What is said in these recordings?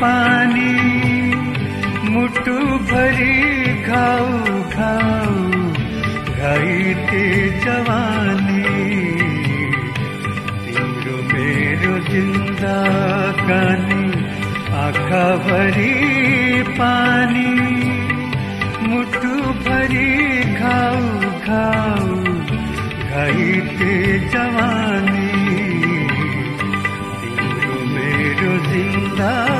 पानी मुटु भरी खाऊ खाऊ घाइते जवानी। तिम्रो मेरो जिन्दगानी आँखा भरी पानी मुटु भरी खाऊ खाऊ घाइते जवानी। जिन्दगानी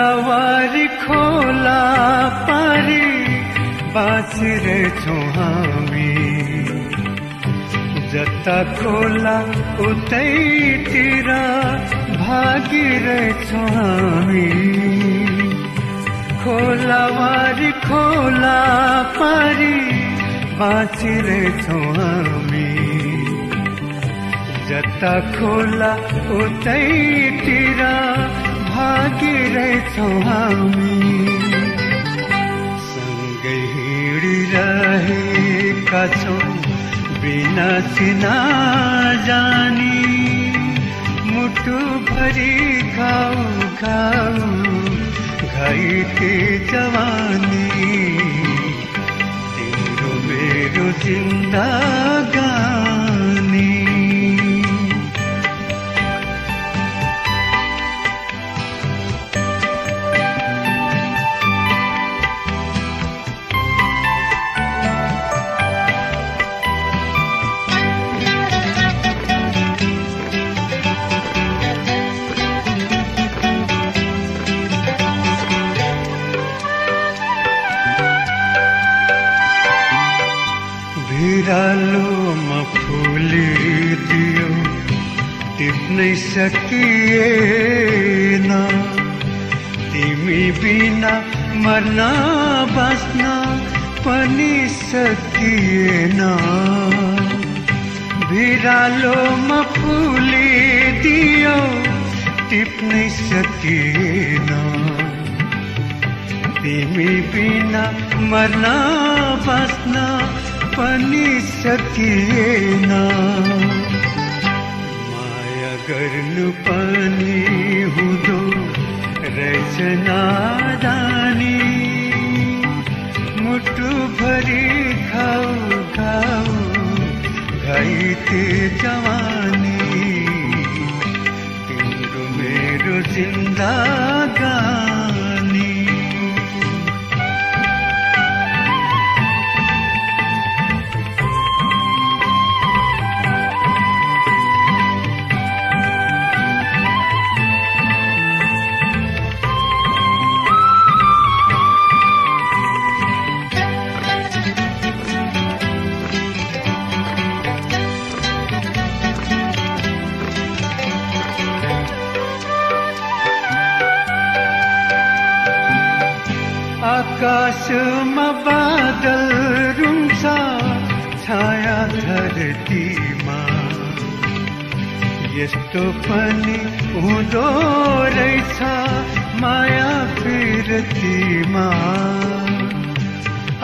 खोला वारी खोला पारी बाँचिरहेछौँ हामी जता खोला उतैतिर भागिरहेछौँ हामी खोला वारी खोला पारी बाँचिरहेछौँ हामी जता खोला उतैतिर भागिरहेछौँ हामी। सँगै हिँडिरहेका छौँ बिना चिना जानी। मुटु भरि खाऊ खाऊ घाइते जवानी। तिम्रो मेरो जिन्दगानी टिप्नै सकिएन। तिमी बिना मर्न बाँच्न पनि सकिएन। भिरालोमा फुलिदियो टिप्नै सकिएन। तिमी बिना मर्न बाँच्न पनि सकिएन। कर्नु पानी हुदो रचना दानी। मुट्टु भरी खाऊ खाऊ गाइते जवानी ी। मु भवा आकाशमा बादल रुन्छ छाया धरतीमा यस्तो पनि हुँदो रहेछ माया फिरतीमा।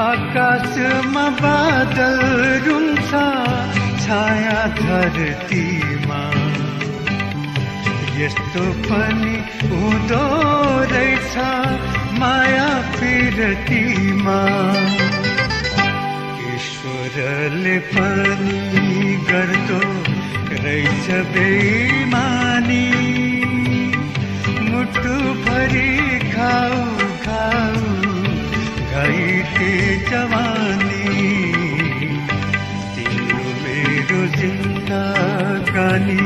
आकाशमा बादल रुन्छ छाया धरतीमा यस्तो पनि हुँदो रहेछ माया फिरतीमा ईश्वरले पनि गर्दो रहेछ बेमानी मुटु भरि खाऊ खाऊ घाइते जवानी। तिम्रो मेरो जिन्दगानी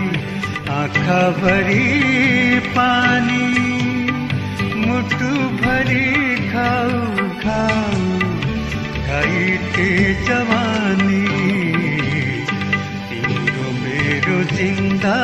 মুঠু ভরি খাও খাও খাইতে জবানি তিন মেরো জিন্দা